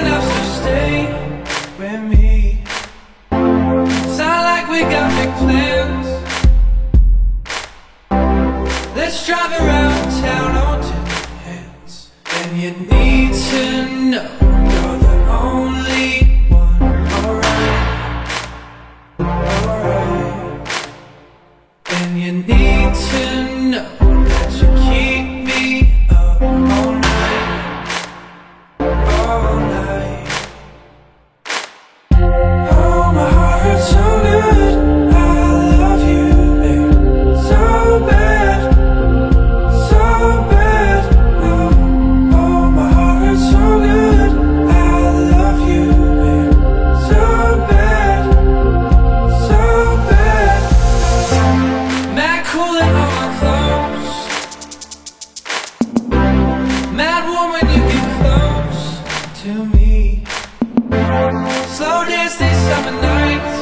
enough, so stay with me. Sound like we got big plans. Let's drive around town on two hands. And you need to know you're the only one. Alright, alright. And you need to. me. Slow dance these summer nights.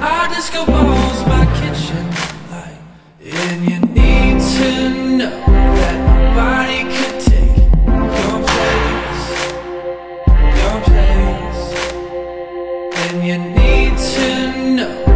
Our disco balls, my kitchen light, and you need to know that my body could take your place, your place, and you need to know.